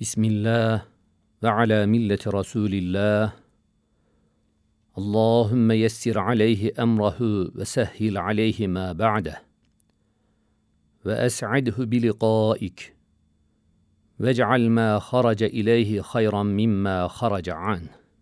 بسم الله وعلى ملة رسول الله. اللهم يسر عليه أمره وسهل عليه ما بعده. وأسعده بلقائك. واجعل ما خرج إليه خيرا مما خرج عنه.